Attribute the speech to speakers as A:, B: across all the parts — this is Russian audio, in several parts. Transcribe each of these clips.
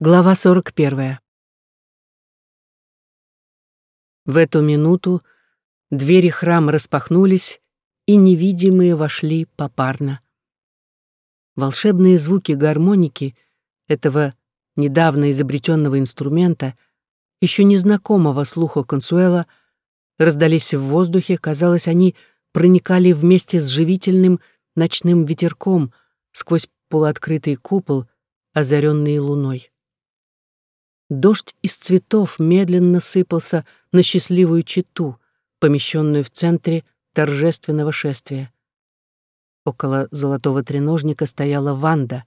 A: Глава 41. В эту минуту двери храма распахнулись, и невидимые вошли попарно. Волшебные звуки гармоники этого недавно изобретенного инструмента, еще незнакомого слуху Консуэла, раздались в воздухе, казалось, они проникали вместе с живительным ночным ветерком сквозь полуоткрытый купол, озаренный луной. Дождь из цветов медленно сыпался на счастливую читу, помещенную в центре торжественного шествия. Около золотого треножника стояла Ванда.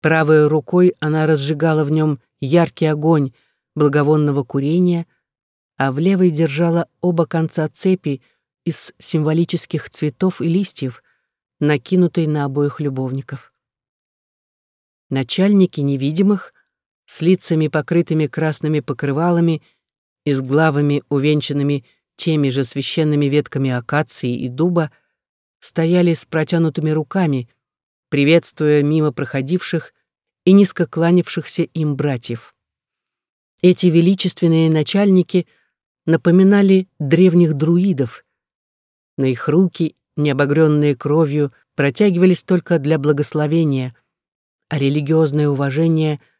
A: Правой рукой она разжигала в нем яркий огонь благовонного курения, а в левой держала оба конца цепи из символических цветов и листьев, накинутой на обоих любовников. Начальники невидимых с лицами, покрытыми красными покрывалами и с главами, увенчанными теми же священными ветками акации и дуба, стояли с протянутыми руками, приветствуя мимо проходивших и низко кланявшихся им братьев. Эти величественные начальники напоминали древних друидов. На их руки, необогренные кровью, протягивались только для благословения, а религиозное уважение —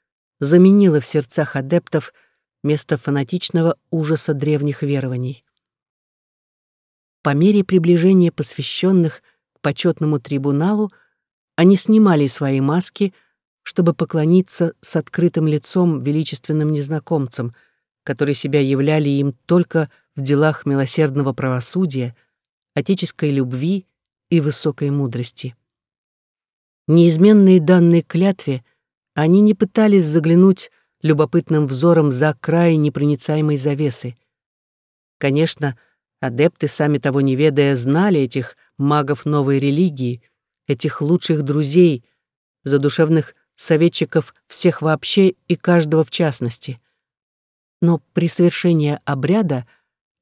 A: заменила в сердцах адептов место фанатичного ужаса древних верований. По мере приближения посвященных к почетному трибуналу они снимали свои маски, чтобы поклониться с открытым лицом величественным незнакомцам, которые себя являли им только в делах милосердного правосудия, отеческой любви и высокой мудрости. Неизменные данные клятве — они не пытались заглянуть любопытным взором за край непроницаемой завесы. Конечно, адепты, сами того не ведая, знали этих магов новой религии, этих лучших друзей, задушевных советчиков всех вообще и каждого в частности. Но при совершении обряда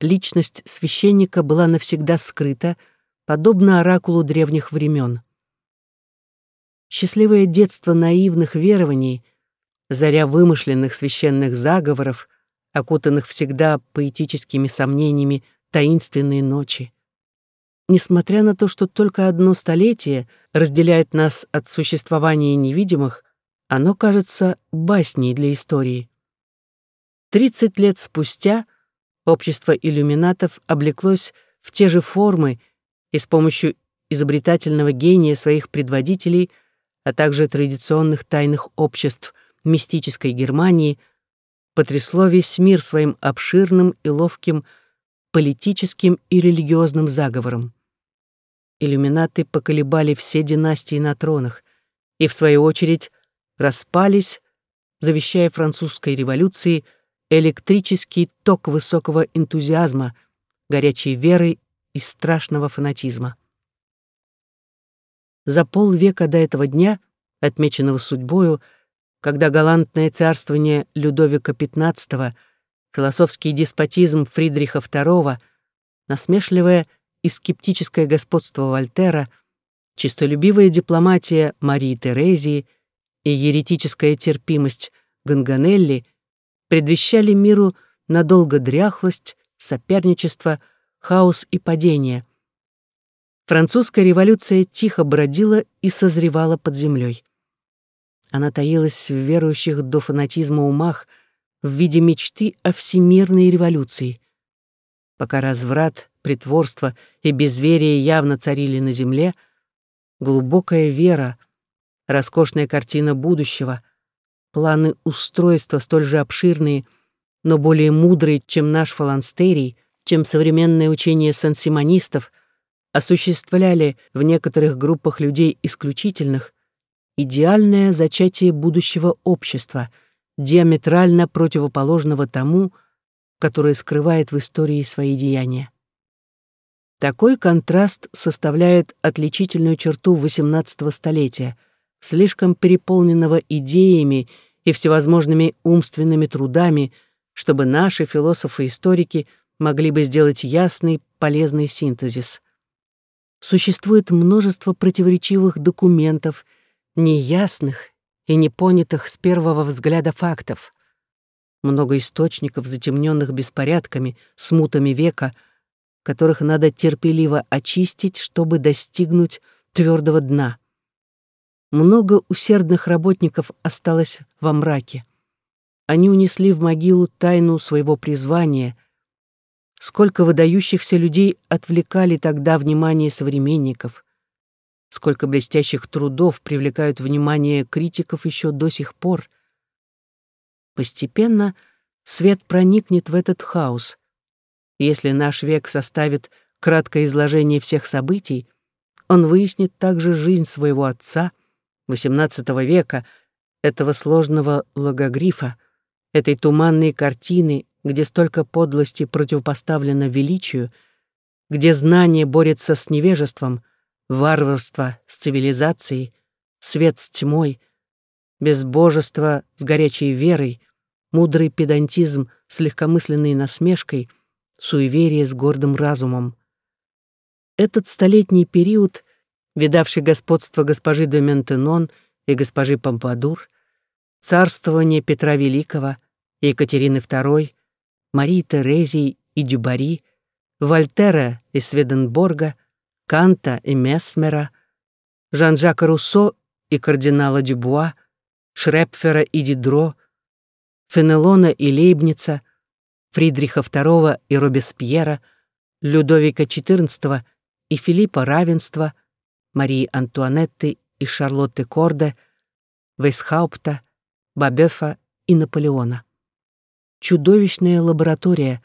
A: личность священника была навсегда скрыта, подобно оракулу древних времен счастливое детство наивных верований, заря вымышленных священных заговоров, окутанных всегда поэтическими сомнениями таинственные ночи. Несмотря на то, что только одно столетие разделяет нас от существования невидимых, оно кажется басней для истории. Тридцать лет спустя общество иллюминатов облеклось в те же формы и с помощью изобретательного гения своих предводителей – а также традиционных тайных обществ мистической Германии, потрясло весь мир своим обширным и ловким политическим и религиозным заговором. Иллюминаты поколебали все династии на тронах и, в свою очередь, распались, завещая французской революции электрический ток высокого энтузиазма, горячей веры и страшного фанатизма. За полвека до этого дня, отмеченного судьбою, когда галантное царствование Людовика XV, философский деспотизм Фридриха II, насмешливое и скептическое господство Вольтера, чистолюбивая дипломатия Марии Терезии и еретическая терпимость Ганганелли предвещали миру надолго дряхлость, соперничество, хаос и падение — Французская революция тихо бродила и созревала под землей. Она таилась в верующих до фанатизма умах в виде мечты о всемирной революции. Пока разврат, притворство и безверие явно царили на земле, глубокая вера, роскошная картина будущего, планы устройства столь же обширные, но более мудрые, чем наш фаланстерий, чем современное учение сансимонистов — осуществляли в некоторых группах людей исключительных идеальное зачатие будущего общества, диаметрально противоположного тому, которое скрывает в истории свои деяния. Такой контраст составляет отличительную черту XVIII столетия, слишком переполненного идеями и всевозможными умственными трудами, чтобы наши философы-историки могли бы сделать ясный, полезный синтезис существует множество противоречивых документов, неясных и непонятых с первого взгляда фактов. Много источников, затемненных беспорядками, смутами века, которых надо терпеливо очистить, чтобы достигнуть твердого дна. Много усердных работников осталось во мраке. Они унесли в могилу тайну своего призвания. Сколько выдающихся людей отвлекали тогда внимание современников. Сколько блестящих трудов привлекают внимание критиков еще до сих пор. Постепенно свет проникнет в этот хаос. Если наш век составит краткое изложение всех событий, он выяснит также жизнь своего отца, XVIII века, этого сложного логогрифа, этой туманной картины, где столько подлости противопоставлено величию, где знание борется с невежеством, варварство с цивилизацией, свет с тьмой, безбожество с горячей верой, мудрый педантизм с легкомысленной насмешкой, суеверие с гордым разумом. Этот столетний период, видавший господство госпожи де Ментенон и госпожи Помпадур, царствование Петра Великого, Екатерины II, Марии Терезии и Дюбари, Вольтера и Сведенборга, Канта и Месмера, Жан-Жака Руссо и кардинала Дюбуа, Шрепфера и Дидро, Фенелона и Лейбница, Фридриха II и Робеспьера, Людовика XIV и Филиппа Равенства, Марии Антуанетты и Шарлотты Корде, Вейсхаупта, Бабефа и Наполеона чудовищная лаборатория,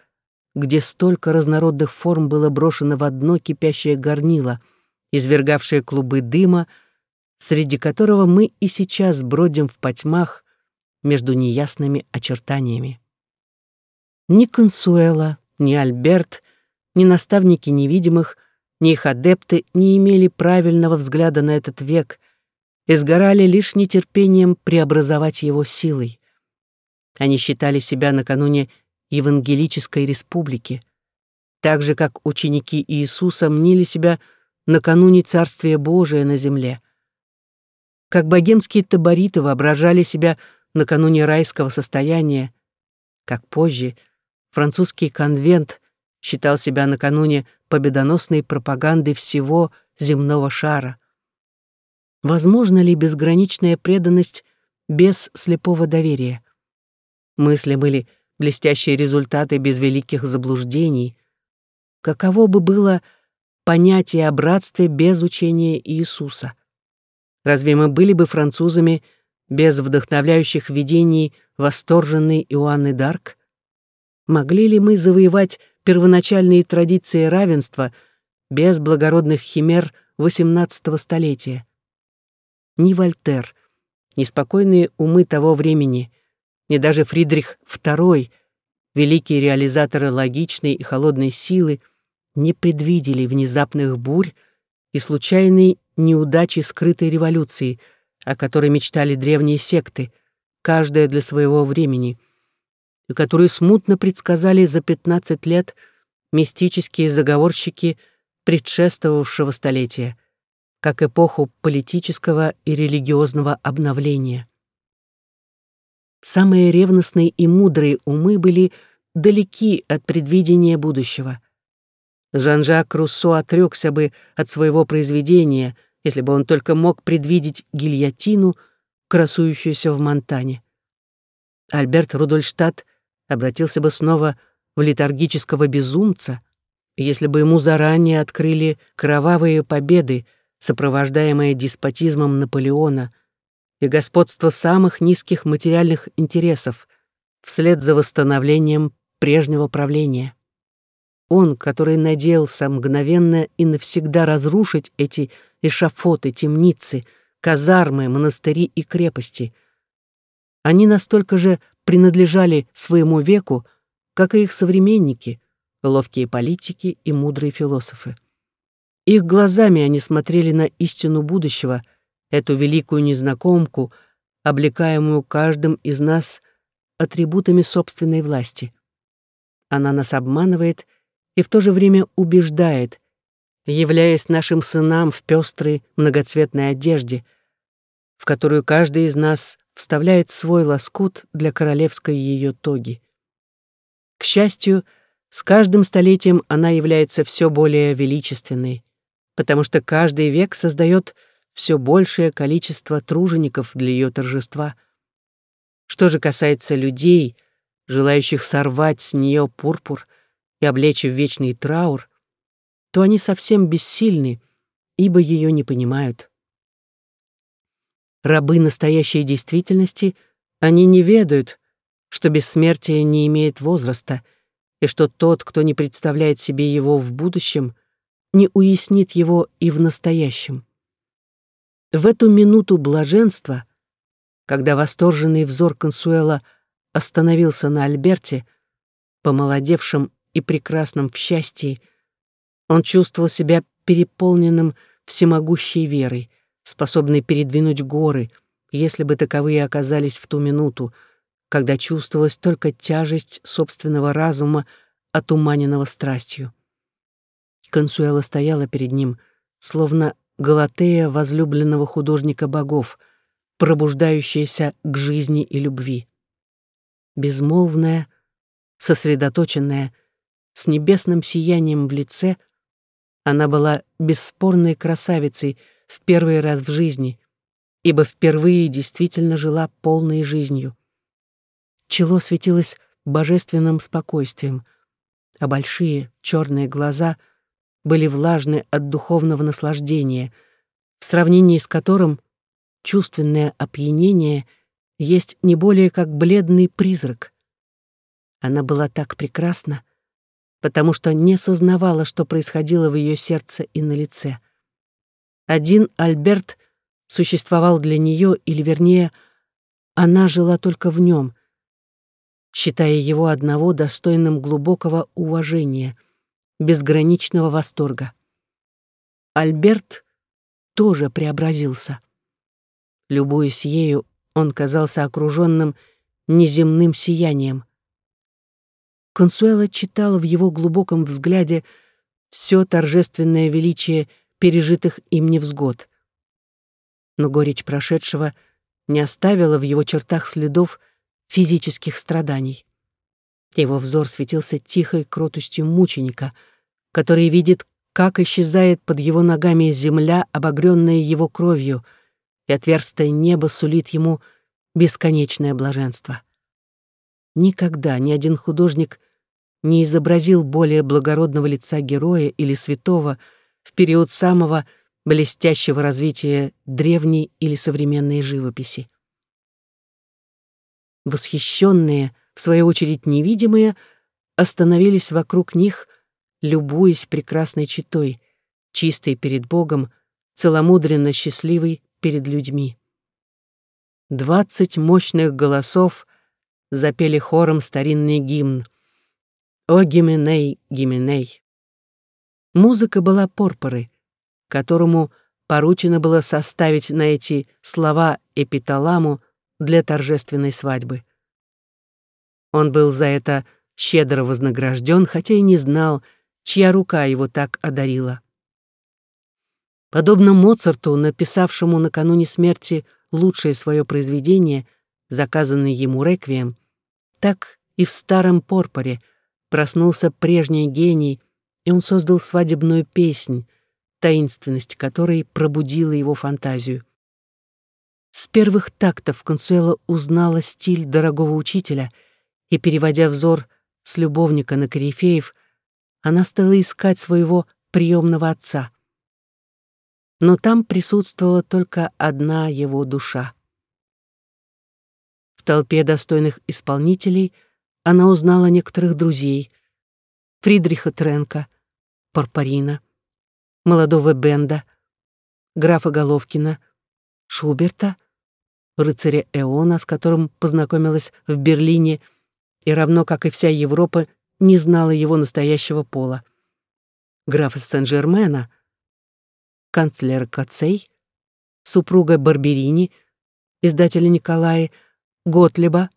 A: где столько разнородных форм было брошено в одно кипящее горнило, извергавшее клубы дыма, среди которого мы и сейчас бродим в потьмах между неясными очертаниями. Ни Консуэла, ни Альберт, ни наставники невидимых, ни их адепты не имели правильного взгляда на этот век и сгорали лишь нетерпением преобразовать его силой. Они считали себя накануне Евангелической республики, так же, как ученики Иисуса мнили себя накануне Царствия Божия на земле. Как богемские табориты воображали себя накануне райского состояния, как позже французский конвент считал себя накануне победоносной пропаганды всего земного шара. Возможно ли безграничная преданность без слепого доверия? Мысли были блестящие результаты без великих заблуждений. Каково бы было понятие о братстве без учения Иисуса? Разве мы были бы французами без вдохновляющих видений восторженной Иоанны Дарк? Могли ли мы завоевать первоначальные традиции равенства без благородных химер XVIII столетия? Ни Вольтер, ни спокойные умы того времени — ни даже Фридрих II, великие реализаторы логичной и холодной силы, не предвидели внезапных бурь и случайной неудачи скрытой революции, о которой мечтали древние секты, каждая для своего времени, и которую смутно предсказали за 15 лет мистические заговорщики предшествовавшего столетия, как эпоху политического и религиозного обновления. Самые ревностные и мудрые умы были далеки от предвидения будущего. Жан-Жак Руссо отрекся бы от своего произведения, если бы он только мог предвидеть гильотину, красующуюся в Монтане. Альберт Рудольштадт обратился бы снова в летаргического безумца, если бы ему заранее открыли кровавые победы, сопровождаемые деспотизмом Наполеона, и господство самых низких материальных интересов вслед за восстановлением прежнего правления. Он, который надеялся мгновенно и навсегда разрушить эти эшафоты, темницы, казармы, монастыри и крепости. Они настолько же принадлежали своему веку, как и их современники, ловкие политики и мудрые философы. Их глазами они смотрели на истину будущего — эту великую незнакомку, облекаемую каждым из нас атрибутами собственной власти. Она нас обманывает и в то же время убеждает, являясь нашим сынам в пестрой многоцветной одежде, в которую каждый из нас вставляет свой лоскут для королевской ее тоги. К счастью, с каждым столетием она является все более величественной, потому что каждый век создает все большее количество тружеников для ее торжества. Что же касается людей, желающих сорвать с нее пурпур и облечь в вечный траур, то они совсем бессильны, ибо ее не понимают. Рабы настоящей действительности, они не ведают, что бессмертие не имеет возраста, и что тот, кто не представляет себе его в будущем, не уяснит его и в настоящем. В эту минуту блаженства, когда восторженный взор Консуэла остановился на Альберте, помолодевшем и прекрасном в счастье, он чувствовал себя переполненным всемогущей верой, способной передвинуть горы, если бы таковые оказались в ту минуту, когда чувствовалась только тяжесть собственного разума, отуманенного страстью. Консуэла стояла перед ним, словно Галатея возлюбленного художника богов, пробуждающаяся к жизни и любви. Безмолвная, сосредоточенная, с небесным сиянием в лице, она была бесспорной красавицей в первый раз в жизни, ибо впервые действительно жила полной жизнью. Чело светилось божественным спокойствием, а большие черные глаза были влажны от духовного наслаждения, в сравнении с которым чувственное опьянение есть не более как бледный призрак. Она была так прекрасна, потому что не сознавала, что происходило в ее сердце и на лице. Один Альберт существовал для нее, или вернее, она жила только в нем, считая его одного достойным глубокого уважения, безграничного восторга. Альберт тоже преобразился. Любуясь ею, он казался окруженным неземным сиянием. Консуэла читала в его глубоком взгляде все торжественное величие пережитых им невзгод. Но горечь прошедшего не оставила в его чертах следов физических страданий. Его взор светился тихой кротостью мученика, который видит, как исчезает под его ногами земля, обогренная его кровью, и отверстое небо сулит ему бесконечное блаженство. Никогда ни один художник не изобразил более благородного лица героя или святого в период самого блестящего развития древней или современной живописи восхищенные, в свою очередь невидимые, остановились вокруг них, любуясь прекрасной читой, чистой перед Богом, целомудренно счастливой перед людьми. Двадцать мощных голосов запели хором старинный гимн «О Гименей, Гименей». Музыка была порпоры, которому поручено было составить на эти слова эпиталаму для торжественной свадьбы. Он был за это щедро вознагражден, хотя и не знал, чья рука его так одарила. Подобно Моцарту, написавшему накануне смерти лучшее свое произведение, заказанный ему реквием, так и в старом Порпоре проснулся прежний гений, и он создал свадебную песнь, таинственность которой пробудила его фантазию. С первых тактов Консуэла узнала стиль дорогого учителя, и, переводя взор с любовника на корифеев, она стала искать своего приемного отца. Но там присутствовала только одна его душа. В толпе достойных исполнителей она узнала некоторых друзей — Фридриха Тренка, Парпарина, молодого Бенда, графа Головкина — Шуберта, рыцаря Эона, с которым познакомилась в Берлине, и равно как и вся Европа, не знала его настоящего пола. Графа Сен-Жермена, канцлера Кацей, супруга Барберини, издателя Николая, Готлеба,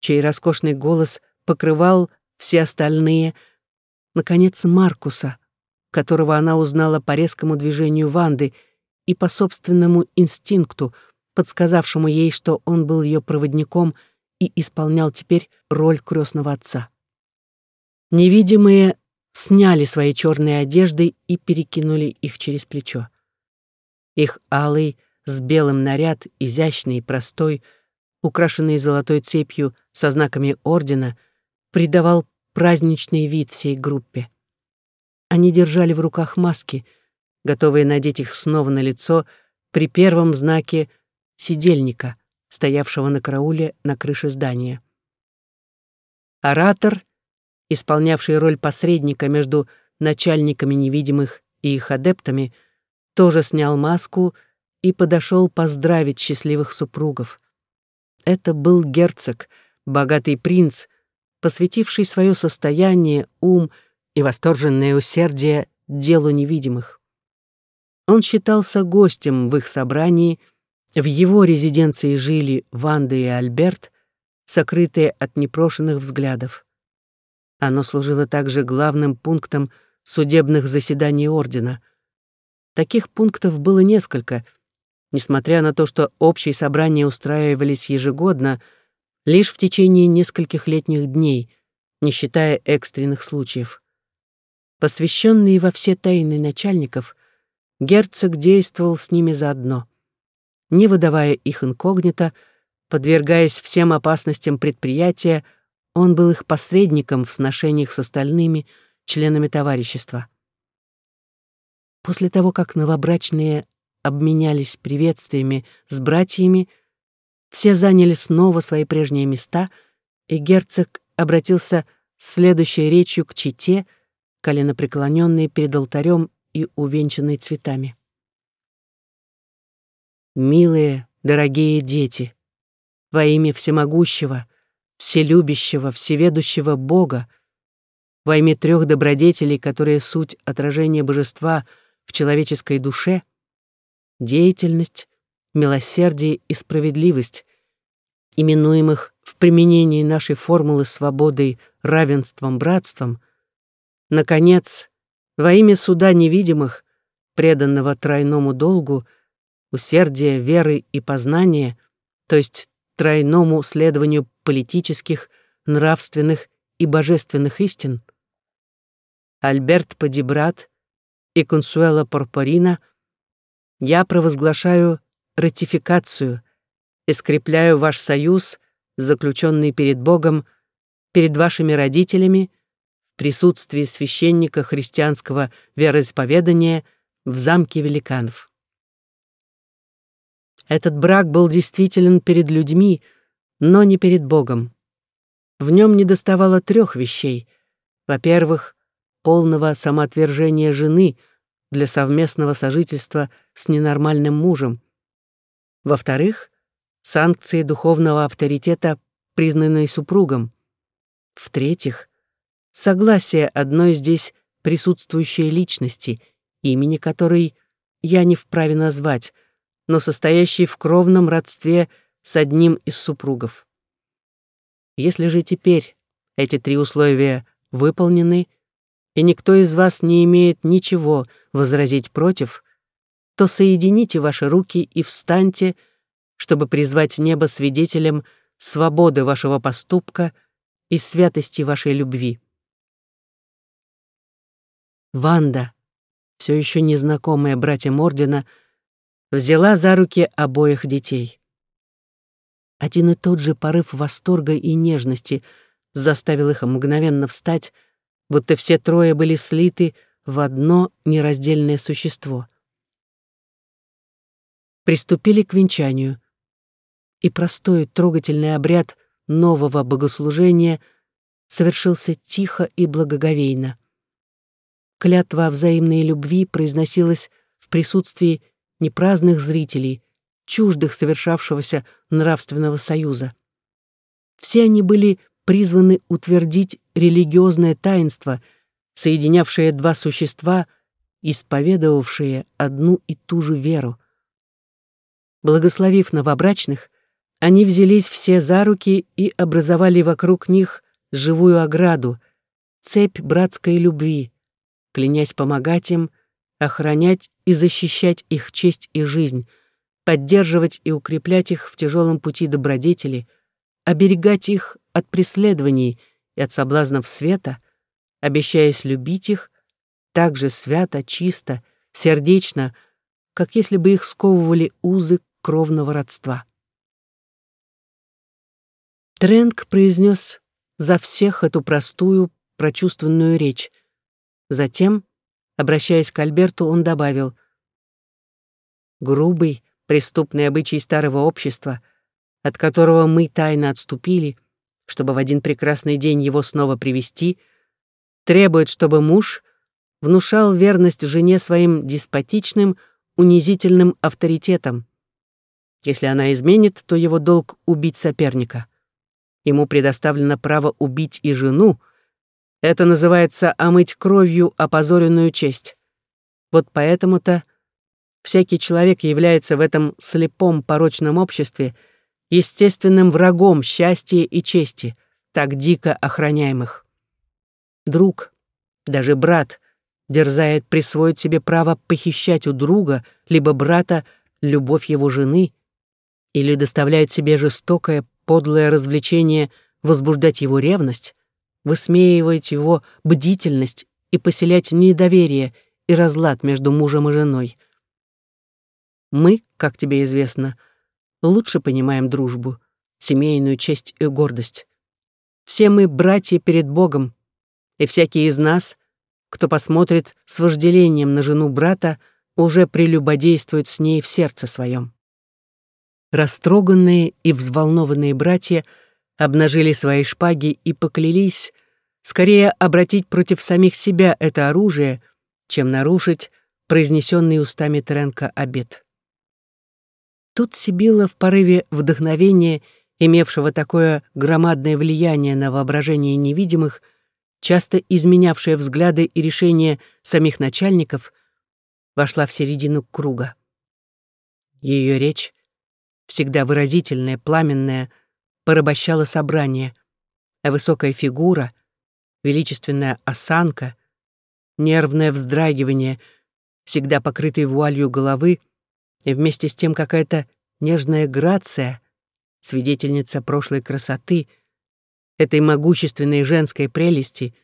A: чей роскошный голос покрывал все остальные, наконец, Маркуса, которого она узнала по резкому движению Ванды — и по собственному инстинкту, подсказавшему ей, что он был ее проводником и исполнял теперь роль крестного отца. Невидимые сняли свои черные одежды и перекинули их через плечо. Их алый с белым наряд, изящный и простой, украшенный золотой цепью со знаками ордена, придавал праздничный вид всей группе. Они держали в руках маски, готовые надеть их снова на лицо при первом знаке сидельника, стоявшего на карауле на крыше здания. Оратор, исполнявший роль посредника между начальниками невидимых и их адептами, тоже снял маску и подошел поздравить счастливых супругов. Это был герцог, богатый принц, посвятивший свое состояние, ум и восторженное усердие делу невидимых. Он считался гостем в их собрании, в его резиденции жили Ванда и Альберт, сокрытые от непрошенных взглядов. Оно служило также главным пунктом судебных заседаний Ордена. Таких пунктов было несколько, несмотря на то, что общие собрания устраивались ежегодно, лишь в течение нескольких летних дней, не считая экстренных случаев. Посвященный во все тайны начальников, герцог действовал с ними заодно. Не выдавая их инкогнито, подвергаясь всем опасностям предприятия, он был их посредником в сношениях с остальными членами товарищества. После того, как новобрачные обменялись приветствиями с братьями, все заняли снова свои прежние места, и герцог обратился с следующей речью к чите — коленопреклоненные перед алтарем и увенчанные цветами. «Милые, дорогие дети, во имя всемогущего, вселюбящего, всеведущего Бога, во имя трех добродетелей, которые суть отражения божества в человеческой душе, деятельность, милосердие и справедливость, именуемых в применении нашей формулы свободой, равенством, братством — Наконец, во имя суда невидимых, преданного тройному долгу, усердия, веры и познания, то есть тройному следованию политических, нравственных и божественных истин, Альберт Падибрат и Консуэла Порпорина, я провозглашаю ратификацию и скрепляю ваш союз, заключенный перед Богом, перед вашими родителями, присутствии священника христианского вероисповедания в замке великанов. Этот брак был действителен перед людьми, но не перед Богом. В нем недоставало трех вещей. Во-первых, полного самоотвержения жены для совместного сожительства с ненормальным мужем. Во-вторых, санкции духовного авторитета, признанной супругом. В-третьих, согласие одной здесь присутствующей личности, имени которой я не вправе назвать, но состоящей в кровном родстве с одним из супругов. Если же теперь эти три условия выполнены, и никто из вас не имеет ничего возразить против, то соедините ваши руки и встаньте, чтобы призвать небо свидетелем свободы вашего поступка и святости вашей любви. Ванда, все еще незнакомая братьям Ордена, взяла за руки обоих детей. Один и тот же порыв восторга и нежности заставил их мгновенно встать, будто все трое были слиты в одно нераздельное существо. Приступили к венчанию, и простой трогательный обряд нового богослужения совершился тихо и благоговейно. Клятва взаимной любви произносилась в присутствии непраздных зрителей, чуждых совершавшегося нравственного союза. Все они были призваны утвердить религиозное таинство, соединявшее два существа, исповедовавшие одну и ту же веру. Благословив новобрачных, они взялись все за руки и образовали вокруг них живую ограду, цепь братской любви, клянясь помогать им, охранять и защищать их честь и жизнь, поддерживать и укреплять их в тяжелом пути добродетели, оберегать их от преследований и от соблазнов света, обещаясь любить их так же свято, чисто, сердечно, как если бы их сковывали узы кровного родства. Тренк произнес за всех эту простую, прочувственную речь. Затем, обращаясь к Альберту, он добавил «Грубый, преступный обычай старого общества, от которого мы тайно отступили, чтобы в один прекрасный день его снова привести, требует, чтобы муж внушал верность жене своим деспотичным, унизительным авторитетом. Если она изменит, то его долг — убить соперника. Ему предоставлено право убить и жену. Это называется омыть кровью опозоренную честь. Вот поэтому-то всякий человек является в этом слепом порочном обществе естественным врагом счастья и чести, так дико охраняемых. Друг, даже брат, дерзает присвоить себе право похищать у друга либо брата любовь его жены или доставляет себе жестокое, подлое развлечение возбуждать его ревность, высмеивать его бдительность и поселять недоверие и разлад между мужем и женой. Мы, как тебе известно, лучше понимаем дружбу, семейную честь и гордость. Все мы братья перед Богом, и всякий из нас, кто посмотрит с вожделением на жену брата, уже прелюбодействует с ней в сердце своем. Растроганные и взволнованные братья обнажили свои шпаги и поклялись скорее обратить против самих себя это оружие, чем нарушить произнесенный устами Тренка обет. Тут Сибилла в порыве вдохновения, имевшего такое громадное влияние на воображение невидимых, часто изменявшая взгляды и решения самих начальников, вошла в середину круга. Ее речь всегда выразительная, пламенная, порабощала собрание, а высокая фигура, величественная осанка, нервное вздрагивание, всегда покрытые вуалью головы, и вместе с тем какая-то нежная грация, свидетельница прошлой красоты, этой могущественной женской прелести,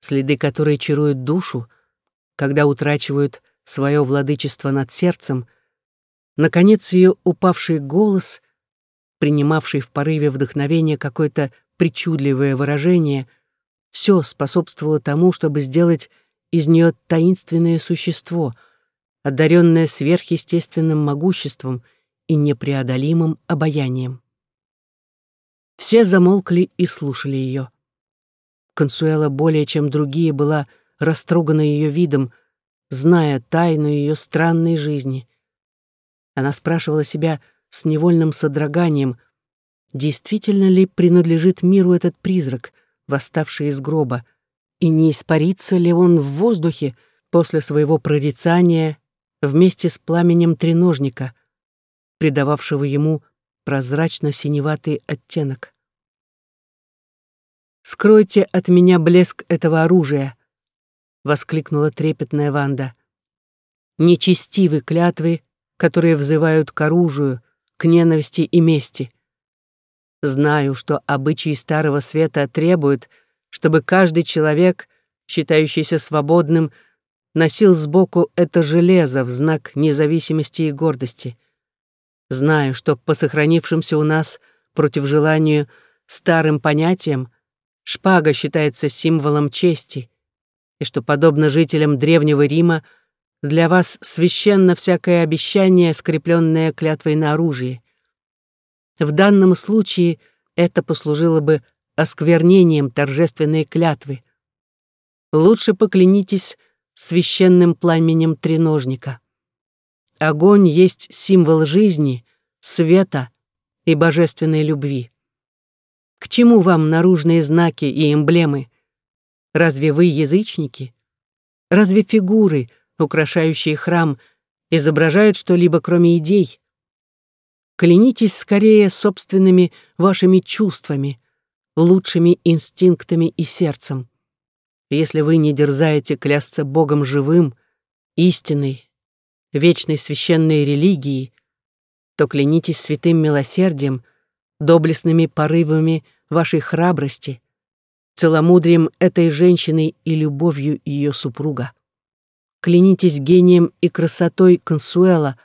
A: следы которой чаруют душу, когда утрачивают свое владычество над сердцем — Наконец ее упавший голос, принимавший в порыве вдохновения какое-то причудливое выражение, все способствовало тому, чтобы сделать из нее таинственное существо, одаренное сверхъестественным могуществом и непреодолимым обаянием. Все замолкли и слушали ее. Консуэла более чем другие была растрогана ее видом, зная тайну ее странной жизни. Она спрашивала себя с невольным содроганием, действительно ли принадлежит миру этот призрак, восставший из гроба, и не испарится ли он в воздухе после своего прорицания вместе с пламенем треножника, придававшего ему прозрачно-синеватый оттенок. «Скройте от меня блеск этого оружия!» — воскликнула трепетная Ванда. «Нечестивы клятвы которые взывают к оружию, к ненависти и мести. Знаю, что обычаи Старого Света требуют, чтобы каждый человек, считающийся свободным, носил сбоку это железо в знак независимости и гордости. Знаю, что по сохранившимся у нас против желанию старым понятиям шпага считается символом чести, и что, подобно жителям Древнего Рима, для вас священно всякое обещание, скрепленное клятвой на оружии. В данном случае это послужило бы осквернением торжественной клятвы. Лучше поклянитесь священным пламенем треножника. Огонь есть символ жизни, света и божественной любви. К чему вам наружные знаки и эмблемы? Разве вы язычники? Разве фигуры — украшающие храм, изображают что-либо, кроме идей. Клянитесь скорее собственными вашими чувствами, лучшими инстинктами и сердцем. Если вы не дерзаете клясться Богом живым, истинной, вечной священной религией, то клянитесь святым милосердием, доблестными порывами вашей храбрости, целомудрием этой женщины и любовью ее супруга. Клянитесь гением и красотой Консуэла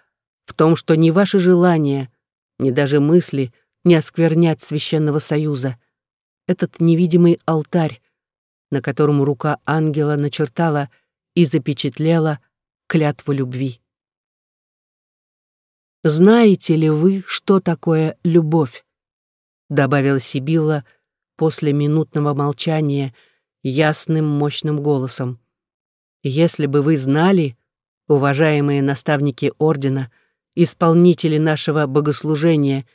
A: в том, что ни ваши желания, ни даже мысли не осквернят священного союза. Этот невидимый алтарь, на котором рука ангела начертала и запечатлела клятву любви. «Знаете ли вы, что такое любовь?» — добавила Сибилла после минутного молчания ясным мощным голосом. «Если бы вы знали, уважаемые наставники Ордена, исполнители нашего богослужения,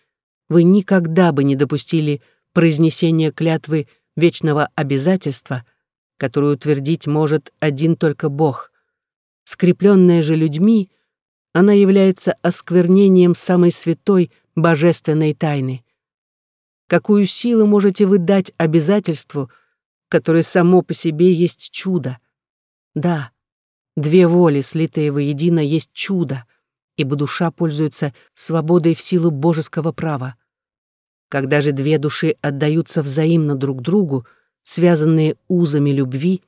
A: вы никогда бы не допустили произнесения клятвы вечного обязательства, которую утвердить может один только Бог. Скрепленная же людьми, она является осквернением самой святой божественной тайны. Какую силу можете вы дать обязательству, которое само по себе есть чудо? Да, две воли, слитые воедино, есть чудо, ибо душа пользуется свободой в силу божеского права. Когда же две души отдаются взаимно друг другу, связанные узами любви,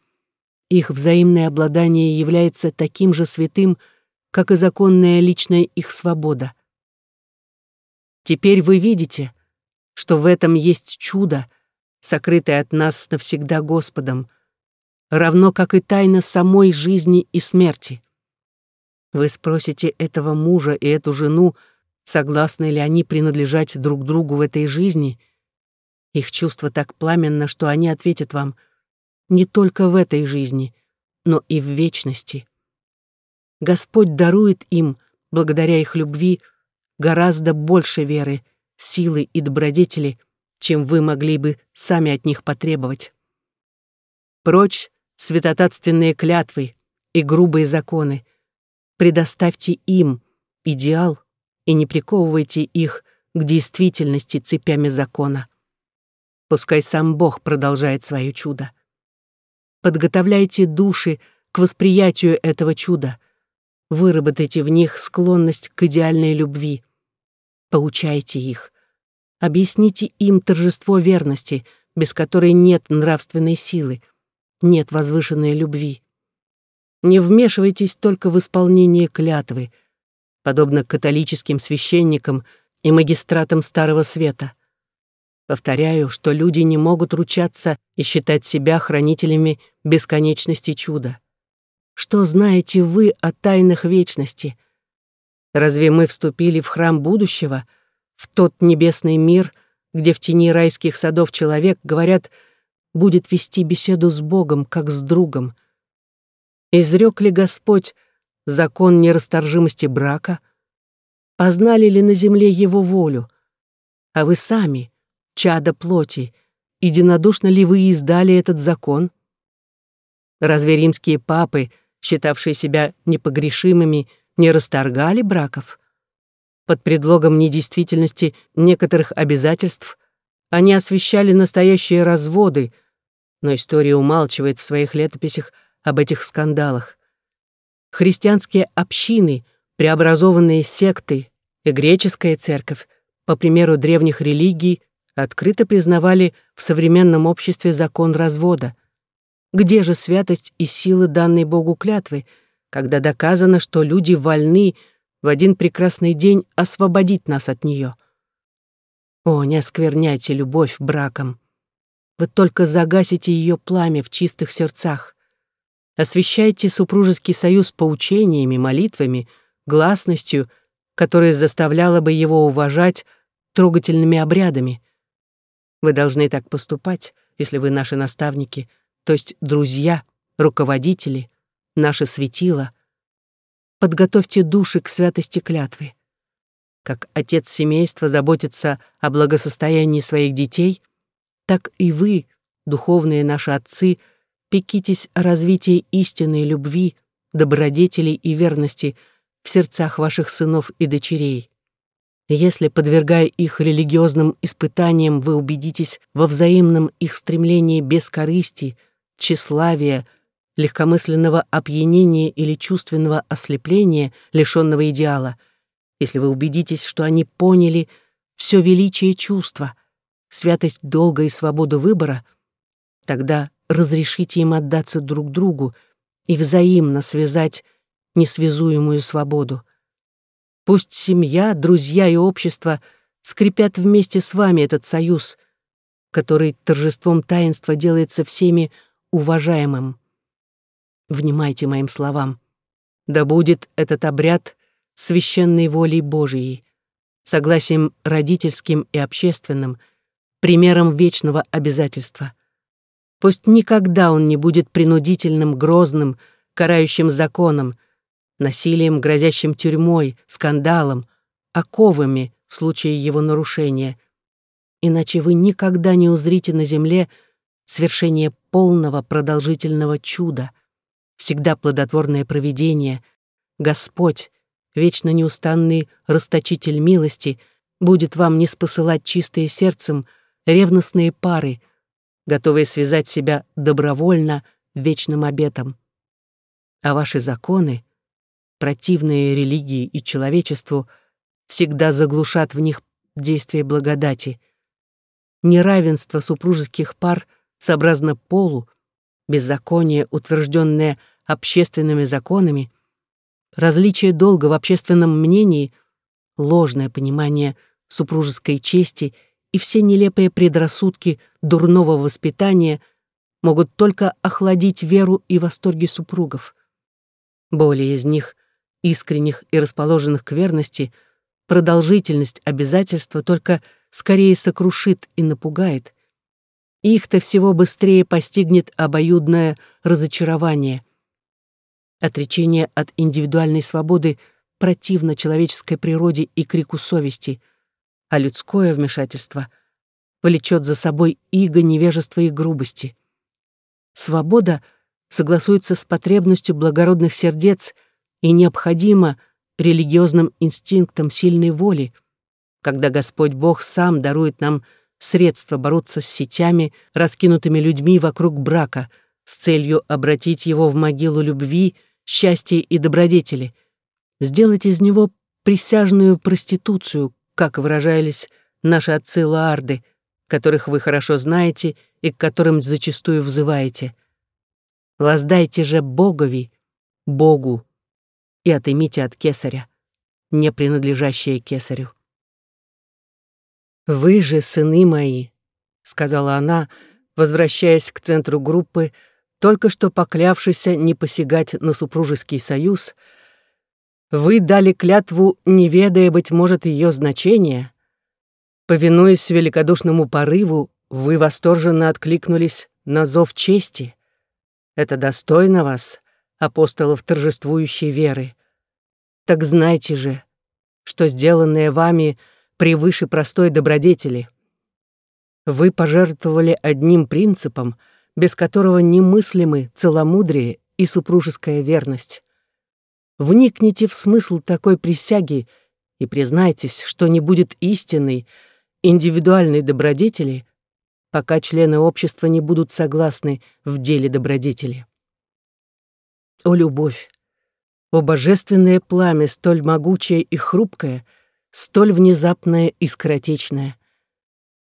A: их взаимное обладание является таким же святым, как и законная личная их свобода. Теперь вы видите, что в этом есть чудо, сокрытое от нас навсегда Господом, равно как и тайна самой жизни и смерти. Вы спросите этого мужа и эту жену, Согласны ли они принадлежать друг другу в этой жизни? Их чувство так пламенно, что они ответят вам не только в этой жизни, но и в вечности. Господь дарует им, благодаря их любви, гораздо больше веры, силы и добродетели, чем вы могли бы сами от них потребовать. Прочь святотатственные клятвы и грубые законы. Предоставьте им идеал, и не приковывайте их к действительности цепями закона. Пускай сам Бог продолжает свое чудо. Подготовляйте души к восприятию этого чуда. Выработайте в них склонность к идеальной любви. Поучайте их. Объясните им торжество верности, без которой нет нравственной силы, нет возвышенной любви. Не вмешивайтесь только в исполнение клятвы — подобно католическим священникам и магистратам Старого Света. Повторяю, что люди не могут ручаться и считать себя хранителями бесконечности чуда. Что знаете вы о тайнах вечности? Разве мы вступили в храм будущего, в тот небесный мир, где в тени райских садов человек, говорят, будет вести беседу с Богом, как с другом? Изрек ли Господь закон нерасторжимости брака? Познали ли на земле его волю? А вы сами, чада плоти, единодушно ли вы издали этот закон? Разве римские папы, считавшие себя непогрешимыми, не расторгали браков? Под предлогом недействительности некоторых обязательств они освещали настоящие разводы, но история умалчивает в своих летописях об этих скандалах христианские общины, преобразованные секты и греческая церковь, по примеру древних религий, открыто признавали в современном обществе закон развода. Где же святость и силы данной Богу клятвы, когда доказано, что люди вольны в один прекрасный день освободить нас от нее? О, не оскверняйте любовь браком. Вы только загасите ее пламя в чистых сердцах. Освящайте супружеский союз поучениями, молитвами, гласностью, которая заставляла бы его уважать трогательными обрядами. Вы должны так поступать, если вы наши наставники, то есть друзья, руководители, наши светила. Подготовьте души к святости клятвы. Как отец семейства заботится о благосостоянии своих детей, так и вы, духовные наши отцы, — пекитесь о развитии истинной любви, добродетелей и верности в сердцах ваших сынов и дочерей. Если, подвергая их религиозным испытаниям, вы убедитесь во взаимном их стремлении без корысти, тщеславия, легкомысленного опьянения или чувственного ослепления, лишенного идеала, если вы убедитесь, что они поняли все величие чувства, святость долга и свободу выбора, тогда разрешите им отдаться друг другу и взаимно связать несвязуемую свободу. Пусть семья, друзья и общество скрепят вместе с вами этот союз, который торжеством таинства делается всеми уважаемым. Внимайте моим словам. Да будет этот обряд священной волей Божией, согласием родительским и общественным, примером вечного обязательства. Пусть никогда он не будет принудительным, грозным, карающим законом, насилием, грозящим тюрьмой, скандалом, оковами в случае его нарушения. Иначе вы никогда не узрите на земле свершение полного продолжительного чуда, всегда плодотворное провидение, Господь, вечно неустанный расточитель милости, будет вам не спосылать чистые сердцем ревностные пары, готовые связать себя добровольно вечным обетом. А ваши законы — противные религии и человечеству, всегда заглушат в них действие благодати. Неравенство супружеских пар сообразно полу, беззаконие, утвержденное общественными законами, различие долга в общественном мнении, ложное понимание супружеской чести и все нелепые предрассудки дурного воспитания могут только охладить веру и восторги супругов. Более из них искренних и расположенных к верности, продолжительность обязательства только скорее сокрушит и напугает. Их-то всего быстрее постигнет обоюдное разочарование. Отречение от индивидуальной свободы противно человеческой природе и крику совести, а людское вмешательство влечет за собой иго невежества и грубости. Свобода согласуется с потребностью благородных сердец — и необходимо религиозным инстинктам сильной воли, когда Господь Бог сам дарует нам средства бороться с сетями, раскинутыми людьми вокруг брака, с целью обратить его в могилу любви, счастья и добродетели, сделать из него присяжную проституцию, как выражались наши отцы Лаарды, которых вы хорошо знаете и к которым зачастую взываете. Воздайте же Богови, Богу, и отымите от кесаря, не принадлежащее кесарю. «Вы же, сыны мои», — сказала она, возвращаясь к центру группы, только что поклявшийся не посягать на супружеский союз, «вы дали клятву, не ведая, быть может, ее значения. Повинуясь великодушному порыву, вы восторженно откликнулись на зов чести. Это достойно вас, апостолов торжествующей веры. Так знайте же, что сделанное вами превыше простой добродетели. Вы пожертвовали одним принципом, без которого немыслимы целомудрие и супружеская верность. Вникните в смысл такой присяги и признайтесь, что не будет истинной, индивидуальной добродетели, пока члены общества не будут согласны в деле добродетели. О, любовь! О, божественное пламя, столь могучее и хрупкое, столь внезапное и скоротечное!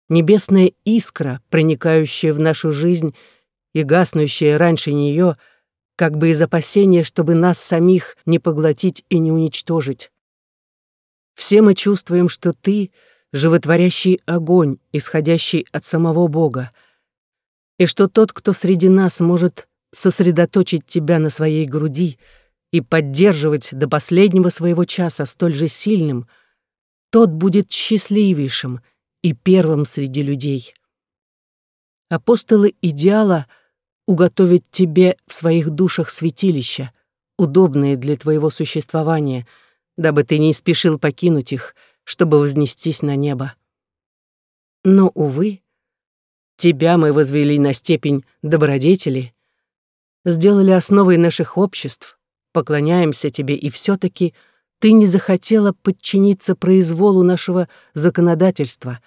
A: Небесная искра, проникающая в нашу жизнь и гаснущая раньше нее, как бы из опасения, чтобы нас самих не поглотить и не уничтожить. Все мы чувствуем, что ты — животворящий огонь, исходящий от самого Бога, и что тот, кто среди нас может сосредоточить тебя на своей груди и поддерживать до последнего своего часа столь же сильным, тот будет счастливейшим и первым среди людей. Апостолы идеала уготовят тебе в своих душах святилища, удобные для твоего существования, дабы ты не спешил покинуть их, чтобы вознестись на небо. Но, увы, тебя мы возвели на степень добродетели, сделали основой наших обществ, поклоняемся тебе, и все таки ты не захотела подчиниться произволу нашего законодательства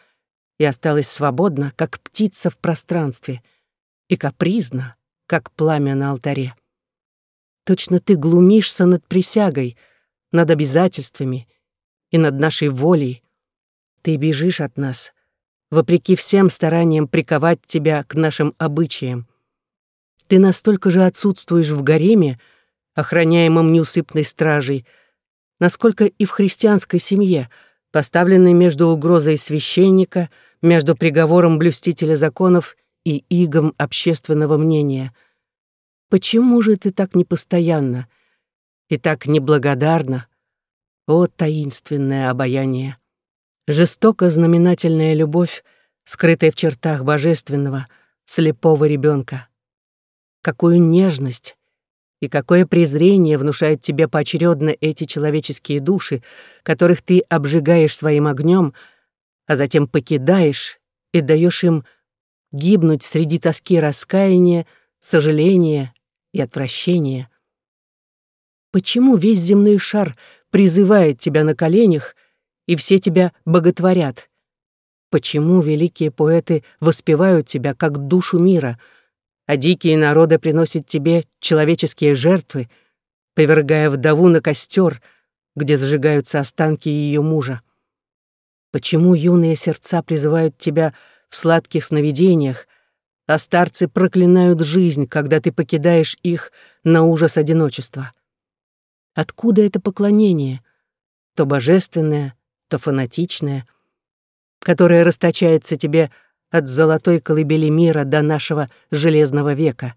A: и осталась свободна, как птица в пространстве, и капризна, как пламя на алтаре. Точно ты глумишься над присягой, над обязательствами, и над нашей волей. Ты бежишь от нас, вопреки всем стараниям приковать тебя к нашим обычаям. Ты настолько же отсутствуешь в гареме, охраняемом неусыпной стражей, насколько и в христианской семье, поставленной между угрозой священника, между приговором блюстителя законов и игом общественного мнения. Почему же ты так непостоянна и так неблагодарна? О, таинственное обаяние! Жестоко знаменательная любовь, скрытая в чертах божественного, слепого ребенка. Какую нежность и какое презрение внушают тебе поочередно эти человеческие души, которых ты обжигаешь своим огнем, а затем покидаешь и даешь им гибнуть среди тоски раскаяния, сожаления и отвращения. Почему весь земной шар призывает тебя на коленях — и все тебя боготворят. Почему великие поэты воспевают тебя как душу мира, а дикие народы приносят тебе человеческие жертвы, повергая вдову на костер, где сжигаются останки ее мужа? Почему юные сердца призывают тебя в сладких сновидениях, а старцы проклинают жизнь, когда ты покидаешь их на ужас одиночества? Откуда это поклонение? То божественное, то фанатичное, которое расточается тебе от золотой колыбели мира до нашего железного века.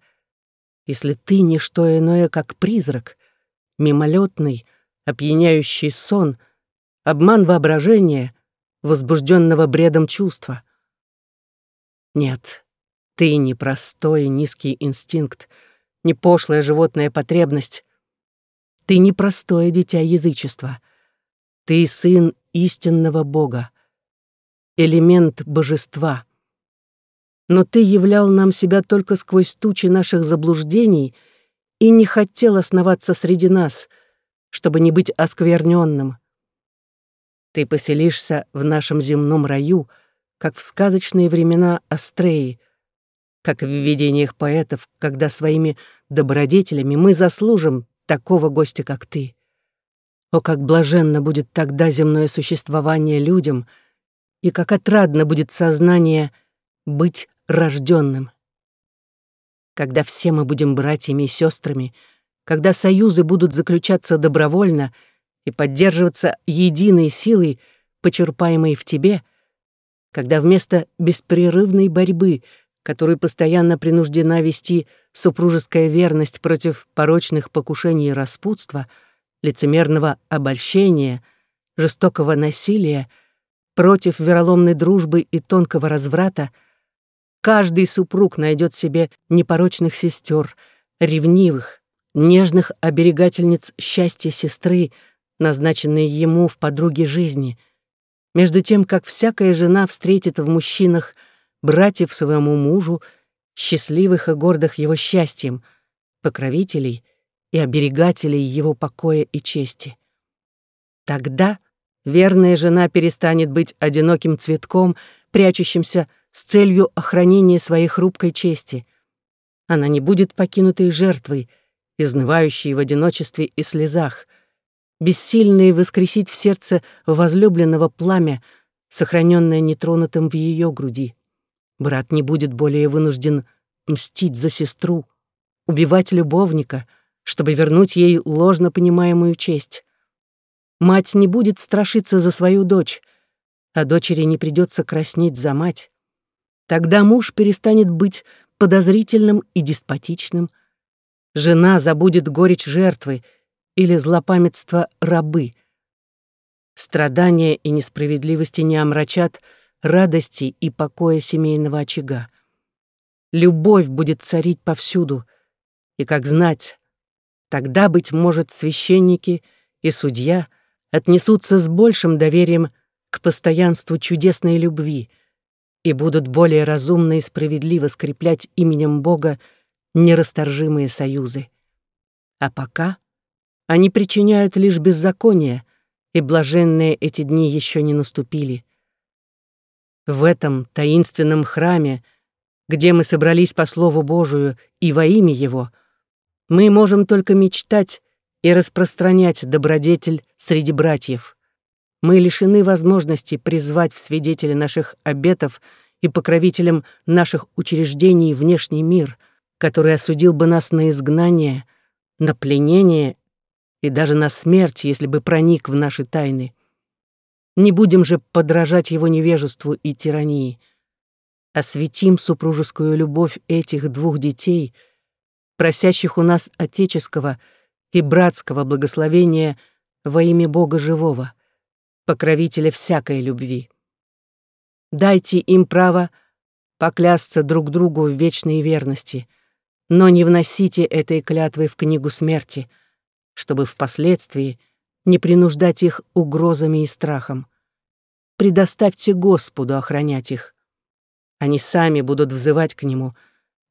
A: Если ты не что иное, как призрак, мимолетный, опьяняющий сон, обман воображения, возбужденного бредом чувства. Нет, ты не простой низкий инстинкт, не пошлая животная потребность. Ты не простое дитя язычества. Ты сын истинного Бога, элемент божества. Но ты являл нам себя только сквозь тучи наших заблуждений и не хотел основаться среди нас, чтобы не быть оскверненным. Ты поселишься в нашем земном раю, как в сказочные времена Астреи, как в видениях поэтов, когда своими добродетелями мы заслужим такого гостя, как ты. О, как блаженно будет тогда земное существование людям, и как отрадно будет сознание быть рожденным. Когда все мы будем братьями и сестрами, когда союзы будут заключаться добровольно и поддерживаться единой силой, почерпаемой в тебе, когда вместо беспрерывной борьбы, которую постоянно принуждена вести супружеская верность против порочных покушений и распутства — лицемерного обольщения, жестокого насилия, против вероломной дружбы и тонкого разврата, каждый супруг найдет себе непорочных сестер, ревнивых, нежных оберегательниц счастья сестры, назначенные ему в подруге жизни, между тем, как всякая жена встретит в мужчинах братьев своему мужу, счастливых и гордых его счастьем, покровителей — и оберегателей его покоя и чести. Тогда верная жена перестанет быть одиноким цветком, прячущимся с целью охранения своей хрупкой чести. Она не будет покинутой жертвой, изнывающей в одиночестве и слезах, бессильной воскресить в сердце возлюбленного пламя, сохраненное нетронутым в ее груди. Брат не будет более вынужден мстить за сестру, убивать любовника — чтобы вернуть ей ложно понимаемую честь. Мать не будет страшиться за свою дочь, а дочери не придется краснеть за мать. Тогда муж перестанет быть подозрительным и деспотичным. Жена забудет горечь жертвы или злопамятство рабы. Страдания и несправедливости не омрачат радости и покоя семейного очага. Любовь будет царить повсюду, и, как знать, Тогда, быть может, священники и судья отнесутся с большим доверием к постоянству чудесной любви и будут более разумно и справедливо скреплять именем Бога нерасторжимые союзы. А пока они причиняют лишь беззаконие, и блаженные эти дни еще не наступили. В этом таинственном храме, где мы собрались по Слову Божию и во имя Его — мы можем только мечтать и распространять добродетель среди братьев. мы лишены возможности призвать в свидетели наших обетов и покровителям наших учреждений внешний мир, который осудил бы нас на изгнание, на пленение и даже на смерть, если бы проник в наши тайны. Не будем же подражать его невежеству и тирании. Осветим супружескую любовь этих двух детей, просящих у нас отеческого и братского благословения во имя Бога живого, покровителя всякой любви. Дайте им право поклясться друг другу в вечной верности, но не вносите этой клятвы в книгу смерти, чтобы впоследствии — не принуждать их угрозами и страхом. Предоставьте Господу охранять их. Они сами будут взывать к Нему,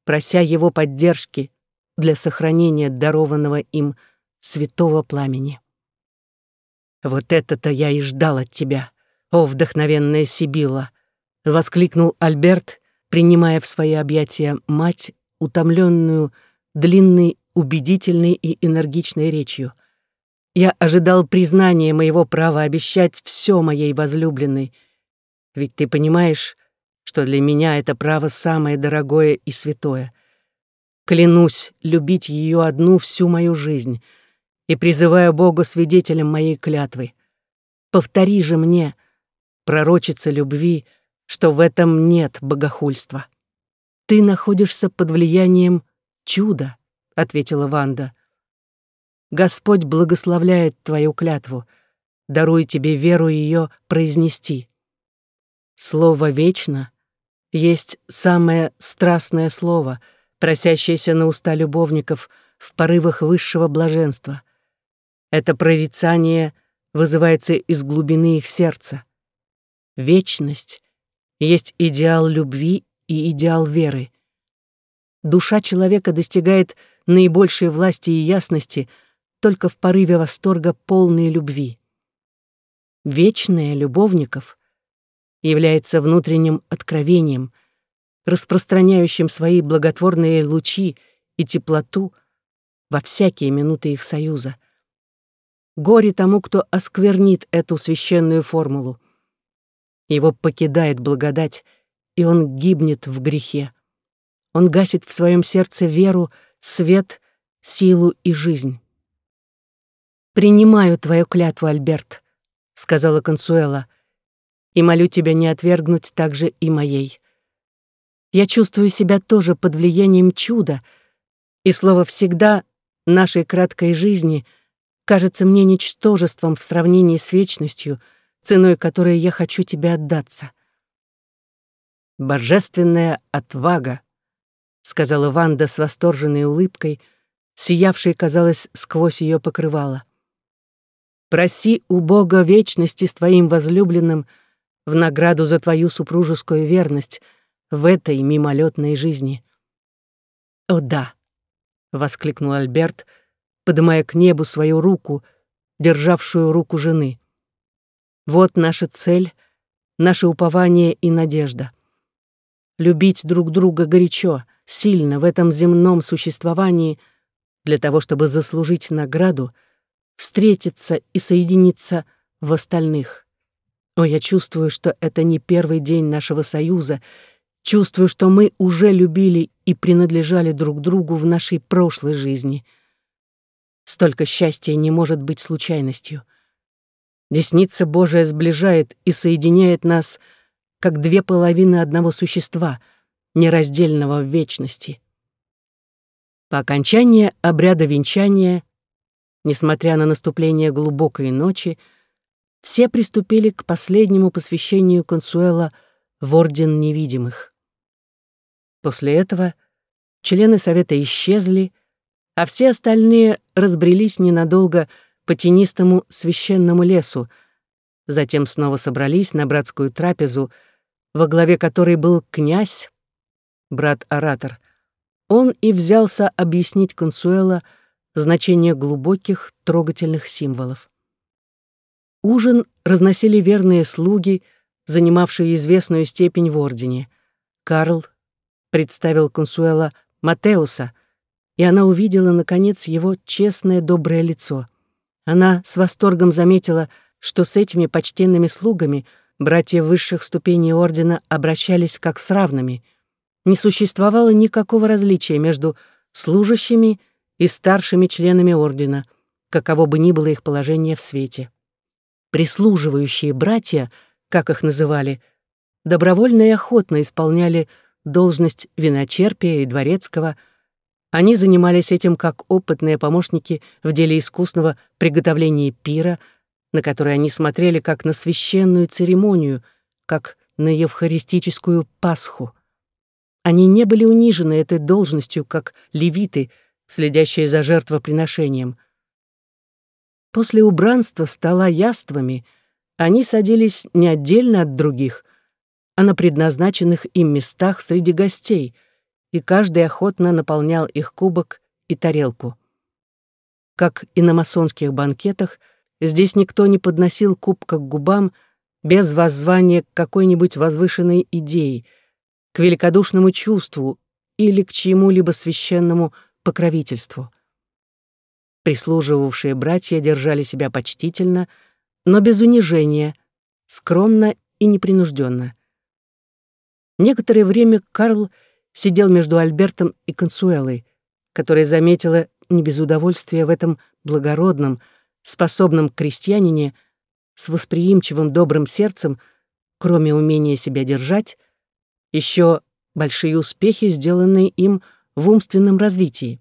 A: прося Его поддержки для сохранения дарованного им святого пламени. «Вот это-то я и ждал от тебя, о вдохновенная Сибила!» — воскликнул Альберт, принимая в свои объятия мать, утомленную длинной, убедительной и энергичной речью. Я ожидал признания моего права обещать все моей возлюбленной. Ведь ты понимаешь, что для меня это право самое дорогое и святое. Клянусь любить ее одну всю мою жизнь и призываю Бога свидетелем моей клятвы. Повтори же мне, пророчица любви, что в этом нет богохульства. Ты находишься под влиянием чуда, ответила Ванда. Господь благословляет твою клятву, даруй тебе веру ее произнести. Слово «вечно» есть самое страстное слово, просящееся на уста любовников в порывах высшего блаженства. Это прорицание вызывается из глубины их сердца. Вечность есть идеал любви и идеал веры. Душа человека достигает наибольшей власти и ясности — только в порыве восторга полной любви. Вечное любовников является внутренним откровением, распространяющим свои благотворные лучи и теплоту во всякие минуты их союза. Горе тому, кто осквернит эту священную формулу. Его покидает благодать, и он гибнет в грехе. Он гасит в своем сердце веру, свет, силу и жизнь. «Принимаю твою клятву, Альберт», — сказала Консуэла, «и молю тебя не отвергнуть также и моей. Я чувствую себя тоже под влиянием чуда, и слово «всегда» нашей краткой жизни кажется мне ничтожеством в сравнении с вечностью, ценой которой я хочу тебе отдаться. «Божественная отвага», — сказала Ванда с восторженной улыбкой, сиявшей, казалось, сквозь ее покрывало. Проси у Бога вечности с твоим возлюбленным в награду за твою супружескую верность в этой мимолетной жизни. «О да!» — воскликнул Альберт, поднимая к небу свою руку, державшую руку жены. «Вот наша цель, наше упование и надежда. Любить друг друга горячо, сильно в этом земном существовании для того, чтобы заслужить награду — встретиться и соединиться в остальных. О, я чувствую, что это не первый день нашего союза, чувствую, что мы уже любили и принадлежали друг другу в нашей прошлой жизни. Столько счастья не может быть случайностью. Десница Божия сближает и соединяет нас, как две половины одного существа, нераздельного в вечности. По окончании обряда венчания Несмотря на наступление глубокой ночи, все приступили к последнему посвящению Консуэла в Орден Невидимых. После этого члены Совета исчезли, а все остальные разбрелись ненадолго по тенистому священному лесу, затем снова собрались на братскую трапезу, во главе которой был князь, брат-оратор. Он и взялся объяснить Консуэла, значение глубоких, трогательных символов. Ужин разносили верные слуги, занимавшие известную степень в Ордене. Карл представил консуэла Матеуса, и она увидела, наконец, его честное доброе лицо. Она с восторгом заметила, что с этими почтенными слугами братья высших ступеней ордена обращались как с равными. Не существовало никакого различия между служащими и старшими членами ордена, каково бы ни было их положение в свете. Прислуживающие братья, как их называли, добровольно и охотно исполняли должность виночерпия и дворецкого. Они занимались этим как опытные помощники в деле искусного приготовления пира, на который они смотрели как на священную церемонию, как на евхаристическую Пасху. Они не были унижены этой должностью, как левиты, следящие за жертвоприношением. После убранства стола яствами они садились не отдельно от других, а на предназначенных им местах среди гостей, и каждый охотно наполнял их кубок и тарелку. Как и на масонских банкетах, здесь никто не подносил кубка к губам без воззвания к какой-нибудь возвышенной идее, к великодушному чувству или к чьему-либо священному покровительству. Прислуживавшие братья держали себя почтительно, но без унижения, скромно и непринужденно. Некоторое время Карл сидел между Альбертом и Консуэлой, которая заметила не без удовольствия в этом благородном, способном крестьянине с восприимчивым добрым сердцем, кроме умения себя держать, еще большие успехи, сделанные им в умственном развитии.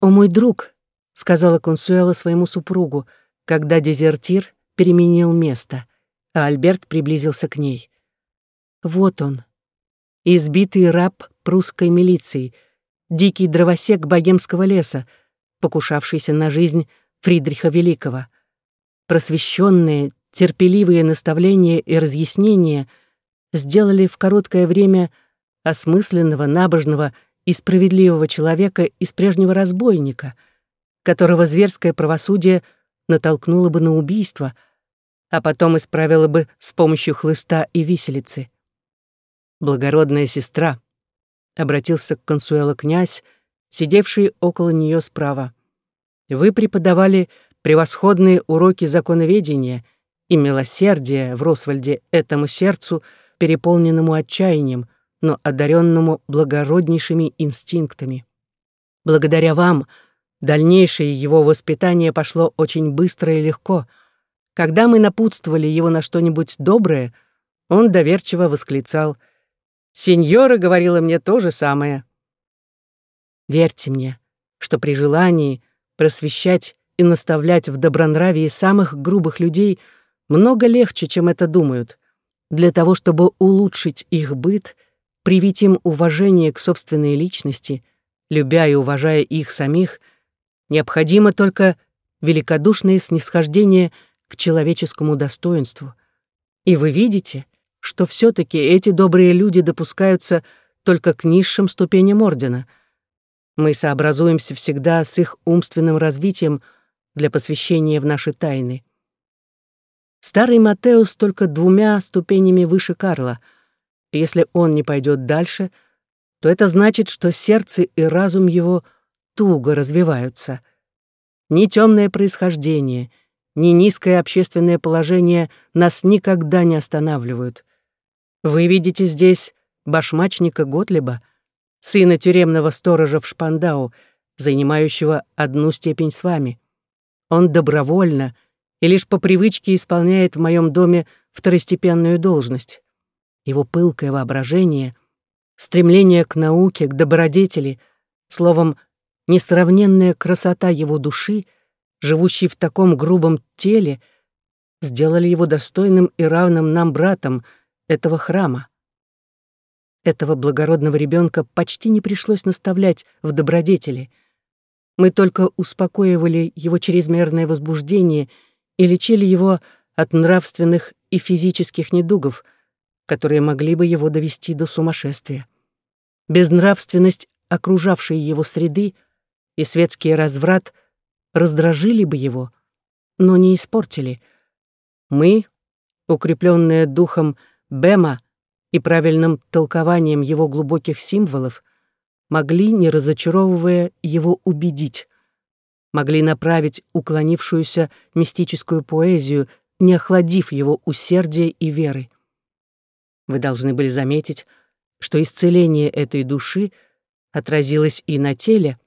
A: «О, мой друг», — сказала Консуэла своему супругу, когда дезертир переменил место, а Альберт приблизился к ней. «Вот он, избитый раб прусской милиции, дикий дровосек богемского леса, покушавшийся на жизнь Фридриха Великого. Просвещенные, терпеливые наставления и разъяснения сделали в короткое время осмысленного, набожного и справедливого человека из прежнего разбойника, которого зверское правосудие натолкнуло бы на убийство, а потом исправило бы с помощью хлыста и виселицы благородная сестра», — обратился к Консуэло князь, сидевший около нее справа. «Вы преподавали превосходные уроки законоведения и милосердия в Росвальде этому сердцу, переполненному отчаянием, но одаренному благороднейшими инстинктами. Благодаря вам дальнейшее его воспитание пошло очень быстро и легко. Когда мы напутствовали его на что-нибудь доброе, он доверчиво восклицал — Сеньора говорила мне то же самое. Верьте мне, что при желании просвещать и наставлять в добронравии самых грубых людей много легче, чем это думают. Для того, чтобы улучшить их быт, привить им уважение к собственной личности, любя и уважая их самих, необходимо только великодушное снисхождение к человеческому достоинству. И вы видите, что все таки эти добрые люди допускаются только к низшим ступеням ордена. Мы сообразуемся всегда с их умственным развитием для посвящения в наши тайны. Старый Матеус только двумя ступенями выше Карла. И если он не пойдет дальше, то это значит, что сердце и разум его туго развиваются. Ни темное происхождение, ни низкое общественное положение нас никогда не останавливают. Вы видите здесь башмачника Готлиба, сына тюремного сторожа в Шпандау, занимающего одну степень с вами. Он добровольно и лишь по привычке исполняет в моем доме второстепенную должность. Его пылкое воображение, стремление к науке, к добродетели, словом, несравненная красота его души, живущей в таком грубом теле, сделали его достойным и равным нам братом — этого храма. Этого благородного ребенка почти не пришлось наставлять в добродетели. Мы только успокоивали его чрезмерное возбуждение и лечили его от нравственных и физических недугов, которые могли бы его довести до сумасшествия. Безнравственность окружавшей его среды и светский разврат раздражили бы его, но не испортили. Мы, укрепленные духом Бема и правильным толкованием его глубоких символов могли, не разочаровывая его, убедить, могли направить уклонившуюся мистическую поэзию, не охладив его усердия и веры. Вы должны были заметить, что исцеление этой души отразилось и на теле.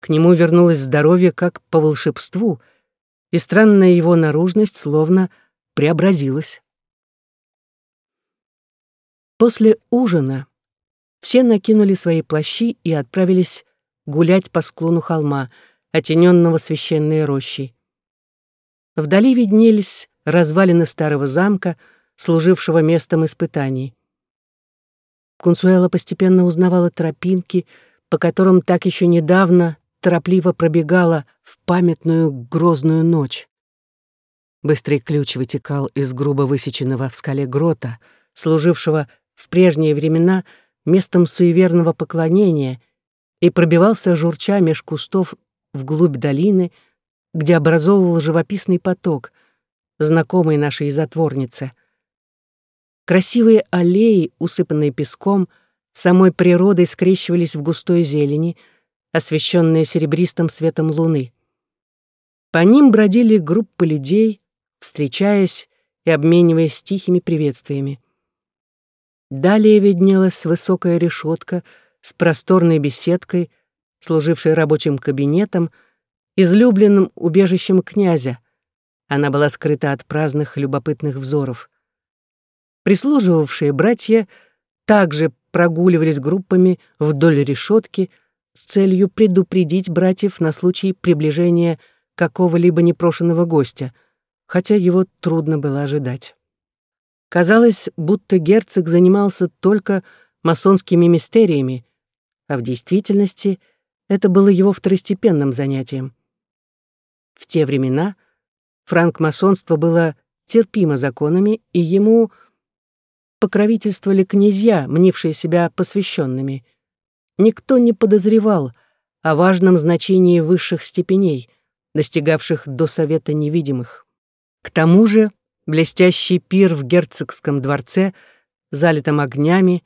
A: К нему вернулось здоровье как по волшебству, и странная его наружность словно преобразилась. После ужина все накинули свои плащи и отправились гулять по склону холма, отененного священной рощей. Вдали виднелись развалины старого замка, служившего местом испытаний. Консуэла постепенно узнавала тропинки, по которым так еще недавно торопливо пробегала в памятную грозную ночь. Быстрый ключ вытекал из грубо высеченного в скале грота, служившего в прежние времена местом суеверного поклонения, и пробивался журча меж кустов вглубь долины, где образовывал живописный поток, знакомый нашей затворнице. Красивые аллеи, усыпанные песком, самой природой скрещивались в густой зелени, освещенные серебристым светом луны. По ним бродили группы людей, встречаясь и обмениваясь тихими приветствиями. Далее виднелась высокая решетка с просторной беседкой, служившей рабочим кабинетом, излюбленным убежищем князя. Она была скрыта от праздных любопытных взоров. Прислуживавшие братья также прогуливались группами вдоль решетки с целью предупредить братьев на случай приближения какого-либо непрошенного гостя, хотя его трудно было ожидать. Казалось, будто герцог занимался только масонскими мистериями, а в действительности это было его второстепенным занятием. В те времена франкмасонство было терпимо законами, и ему покровительствовали князья, мнившие себя посвященными. Никто не подозревал о важном значении высших степеней, достигавших до совета невидимых. К тому же блестящий пир в герцогском дворце, залитом огнями,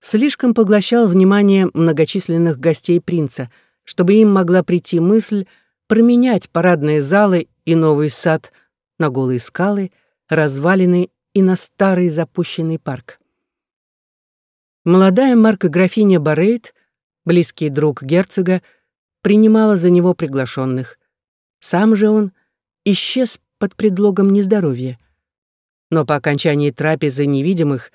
A: слишком поглощал внимание многочисленных гостей принца, чтобы им могла прийти мысль променять парадные залы и новый сад на голые скалы, развалины и на старый запущенный парк. Молодая марка-графиня Барейт, близкий друг герцога, принимала за него приглашенных. Сам же он исчез под предлогом нездоровья. Но по окончании трапезы невидимых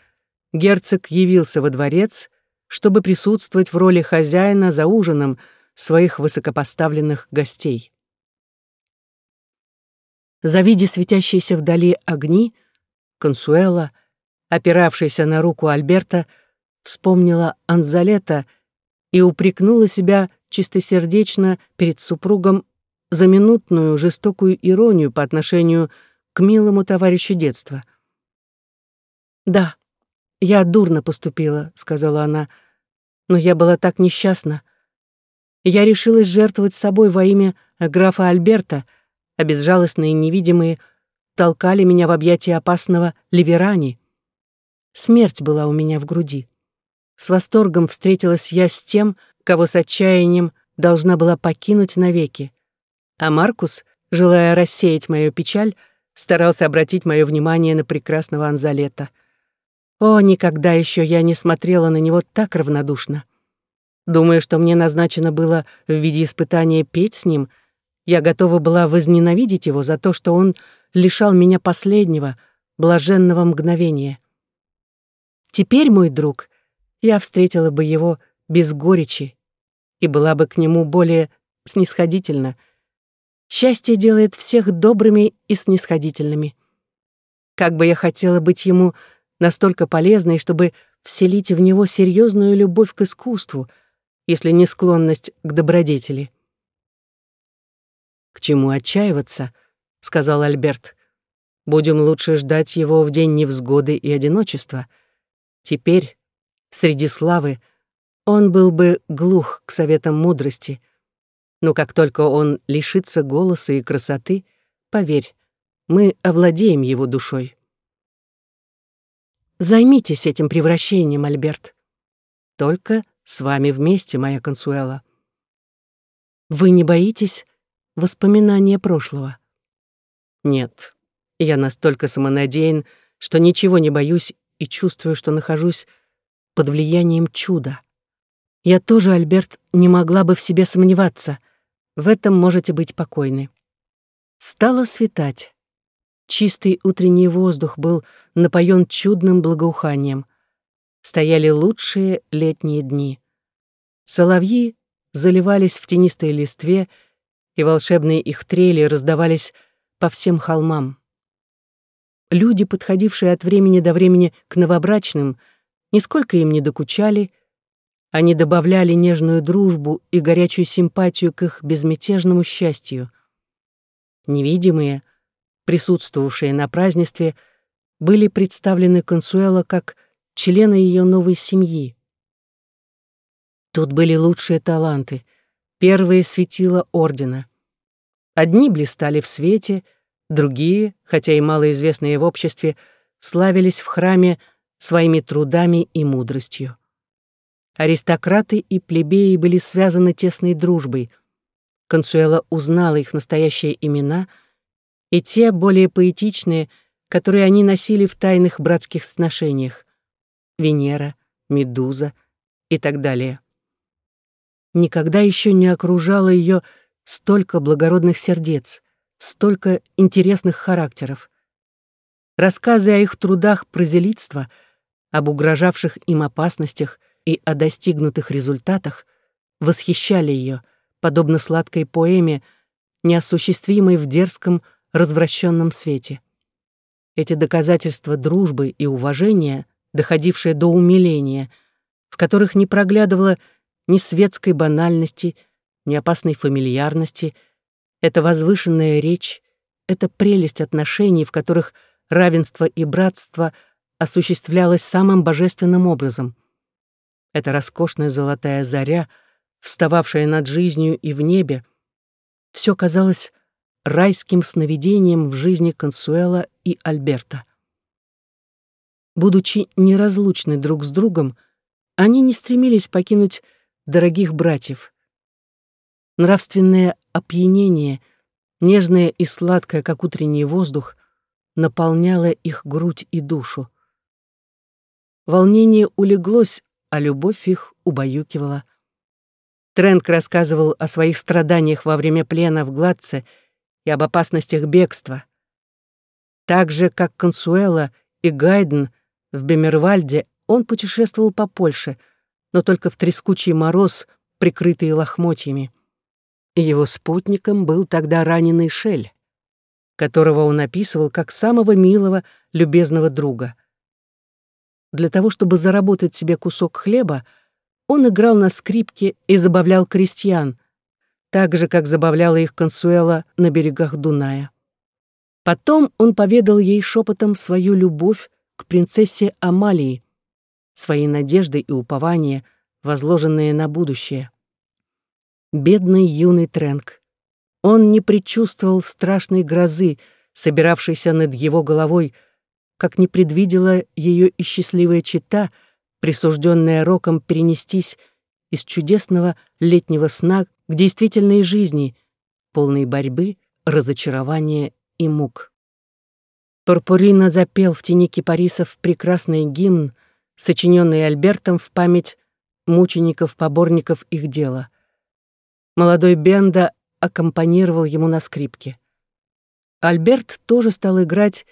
A: герцог явился во дворец, чтобы присутствовать в роли хозяина за ужином своих высокопоставленных гостей. Завидя светящиеся вдали огни, Консуэла, опиравшаяся на руку Альберта, вспомнила Анзалета и упрекнула себя чистосердечно перед супругом за минутную жестокую иронию по отношению к милому товарищу детства. «Да, я дурно поступила», — сказала она, — «но я была так несчастна. Я решилась жертвовать собой во имя графа Альберта, а безжалостные невидимые толкали меня в объятия опасного Ливерани. Смерть была у меня в груди. С восторгом встретилась я с тем, кого с отчаянием должна была покинуть навеки. А Маркус, желая рассеять мою печаль, старался обратить мое внимание на прекрасного Анзалета. О, никогда еще я не смотрела на него так равнодушно. Думаю, что мне назначено было в виде испытания петь с ним, я готова была возненавидеть его за то, что он лишал меня последнего, блаженного мгновения. Теперь, мой друг, я встретила бы его без горечи и была бы к нему более снисходительна, Счастье делает всех добрыми и снисходительными. Как бы я хотела быть ему настолько полезной, чтобы вселить в него серьезную любовь к искусству, если не склонность к добродетели. «К чему отчаиваться?» — сказал Альберт. «Будем лучше ждать его в день невзгоды и одиночества. Теперь, среди славы, он был бы глух к советам мудрости — но как только он лишится голоса и красоты, поверь, мы овладеем его душой. Займитесь этим превращением, Альберт. Только с вами вместе, моя Консуэла. Вы не боитесь воспоминания прошлого? Нет, Я настолько самонадеян, что ничего не боюсь и чувствую, что нахожусь под влиянием чуда. Я тоже, Альберт, не могла бы в себе сомневаться. В этом можете быть покойны. Стало светать. Чистый утренний воздух был напоен чудным благоуханием. Стояли лучшие летние дни. Соловьи заливались в тенистой листве, и волшебные их трели раздавались по всем холмам. Люди, подходившие от времени до времени к новобрачным, нисколько им не докучали, они добавляли нежную дружбу и горячую симпатию к их безмятежному счастью. Невидимые, присутствовавшие на празднестве, были представлены Консуэло как члены ее новой семьи. Тут были лучшие таланты, первые светила ордена. Одни блистали в свете — Другие, хотя и малоизвестные в обществе, славились в храме своими трудами и мудростью. Аристократы и плебеи были связаны тесной дружбой. Консуэла узнала их настоящие имена и те более поэтичные, которые они носили в тайных братских сношениях — Венера, Медуза и так далее. Никогда еще не окружало ее столько благородных сердец столько интересных характеров. Рассказы о их трудах прозелитства, об угрожавших им опасностях и о достигнутых результатах восхищали ее, подобно сладкой поэме, неосуществимой в дерзком, развращенном свете. Эти доказательства дружбы и уважения, доходившие до умиления, в которых не проглядывало ни светской банальности, ни опасной фамильярности — эта возвышенная речь, эта прелесть отношений, в которых равенство и братство осуществлялось самым божественным образом. Эта роскошная золотая заря, встававшая над жизнью и в небе, все казалось райским сновидением в жизни Консуэла и Альберта. Будучи неразлучны друг с другом, они не стремились покинуть дорогих братьев. Нравственное опьянение, нежное и сладкое, как утренний воздух, наполняло их грудь и душу. Волнение улеглось, а любовь их убаюкивала. Тренк рассказывал о своих страданиях во время плена в Гладце и об опасностях бегства. Так же, как Консуэла и Гайден в Бемервальде, он путешествовал по Польше, но только в трескучий мороз, прикрытый лохмотьями. Его спутником был тогда раненый Шель, которого он описывал как самого милого, любезного друга. Для того, чтобы заработать себе кусок хлеба, он играл на скрипке и забавлял крестьян, так же, как забавляла их Консуэла на берегах Дуная. Потом он поведал ей шепотом свою любовь к принцессе Амалии, свои надежды и упования, возложенные на будущее. Бедный юный Трэнк. Он не предчувствовал страшной грозы, собиравшейся над его головой, как не предвидела ее и счастливая чита, присужденная роком перенестись из чудесного летнего сна к действительной жизни, полной борьбы, разочарования и мук. Пурпурина запел в тени кипарисов прекрасный гимн, сочиненный Альбертом в память мучеников-поборников их дела. Молодой Бенда аккомпанировал ему на скрипке. Альберт тоже стал играть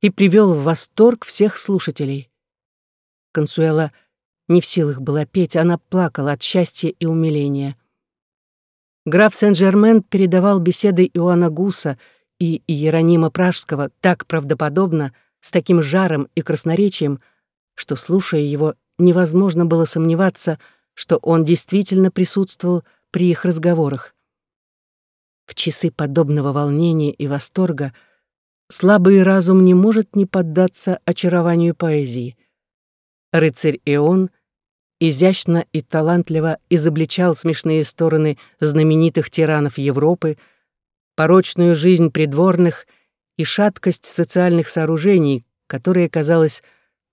A: и привел в восторг всех слушателей. Консуэла не в силах была петь, она плакала от счастья и умиления. Граф Сен-Жермен передавал беседы Иоанна Гуса и Иеронима Пражского так правдоподобно, с таким жаром и красноречием, что, слушая его, невозможно было сомневаться, что он действительно присутствовал при их разговорах. В часы подобного волнения и восторга слабый разум не может не поддаться очарованию поэзии. Рыцарь Ион изящно и талантливо изобличал смешные стороны знаменитых тиранов Европы, порочную жизнь придворных и шаткость социальных сооружений, которые, казалось,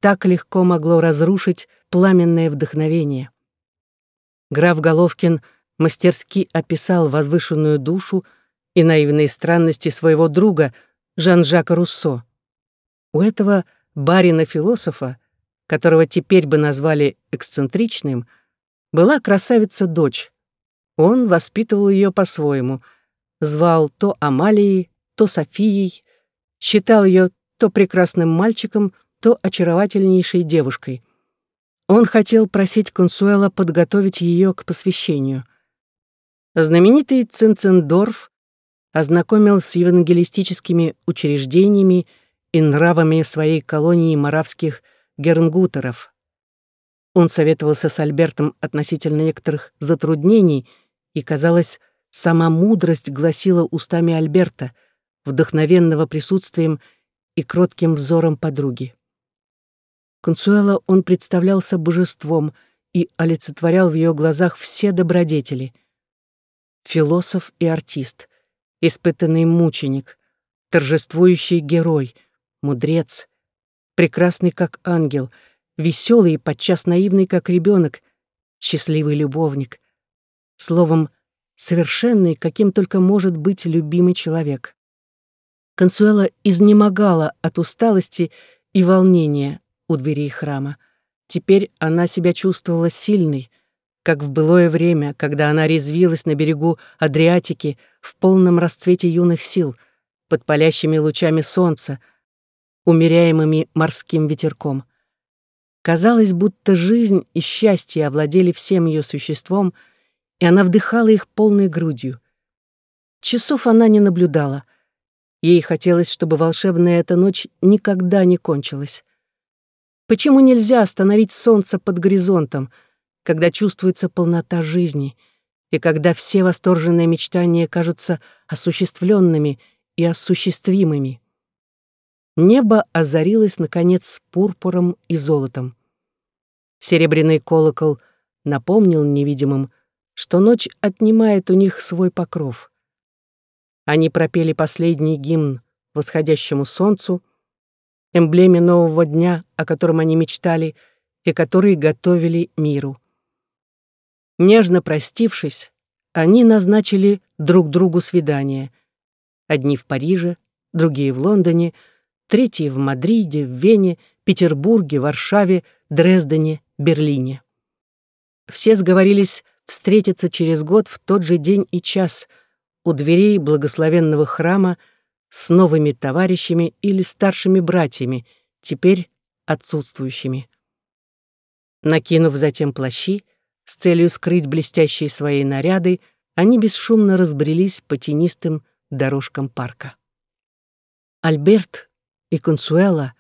A: так легко могло разрушить пламенное вдохновение. Граф Головкин — мастерски описал возвышенную душу и наивные странности своего друга, Жан-Жака Руссо. У этого барина-философа, которого теперь бы назвали эксцентричным, была красавица-дочь. Он воспитывал ее по-своему, звал то Амалией, то Софией, считал ее то прекрасным мальчиком, то очаровательнейшей девушкой. Он хотел просить Консуэла подготовить ее к посвящению. Знаменитый Цинцендорф ознакомил с евангелистическими учреждениями и нравами своей колонии моравских гернгутеров. Он советовался с Альбертом относительно некоторых затруднений, и, казалось, сама мудрость гласила устами Альберта, вдохновенного присутствием и кротким взором подруги. Консуэла он представлялся божеством и олицетворял в ее глазах все добродетели. Философ и артист, испытанный мученик, торжествующий герой, мудрец, прекрасный как ангел, веселый и подчас наивный как ребенок, счастливый любовник, словом, совершенный, каким только может быть любимый человек. Консуэла изнемогала от усталости и волнения, у дверей храма. Теперь она себя чувствовала сильной, как в былое время, когда она резвилась на берегу Адриатики в полном расцвете юных сил, под палящими лучами солнца, умеряемыми морским ветерком. Казалось, будто жизнь и счастье овладели всем ее существом, и она вдыхала их полной грудью. Часов она не наблюдала. Ей хотелось, чтобы волшебная эта ночь никогда не кончилась. Почему нельзя остановить солнце под горизонтом, когда чувствуется полнота жизни и когда все восторженные мечтания кажутся осуществленными и осуществимыми? Небо озарилось, наконец, пурпуром и золотом. Серебряный колокол напомнил невидимым, что ночь отнимает у них свой покров. Они пропели последний гимн восходящему солнцу, эмблеме нового дня, о котором они мечтали и который готовили миру. Нежно простившись, они назначили друг другу свидание. Одни в Париже, другие в Лондоне, третьи в Мадриде, в Вене, Петербурге, Варшаве, Дрездене, Берлине. Все сговорились встретиться через год в тот же день и час у дверей благословенного храма с новыми товарищами или старшими братьями, теперь отсутствующими. Накинув затем плащи, с целью скрыть блестящие свои наряды, они бесшумно разбрелись по тенистым дорожкам парка. Альберт и Консуэла,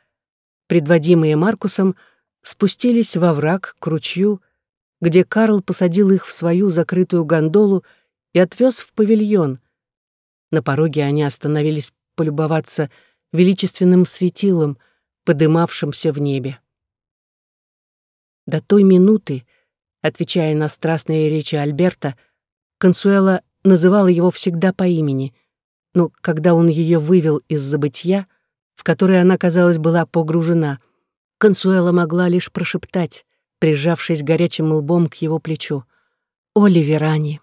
A: предводимые Маркусом, спустились во враг к ручью, где Карл посадил их в свою закрытую гондолу и отвез в павильон. На пороге они остановились полюбоваться величественным светилом, подымавшимся в небе. До той минуты, отвечая на страстные речи Альберта, Консуэла называла его всегда по имени, но когда он ее вывел из забытья, в которое она, казалось, была погружена, Консуэла могла лишь прошептать, прижавшись горячим лбом к его плечу, «Оливерани».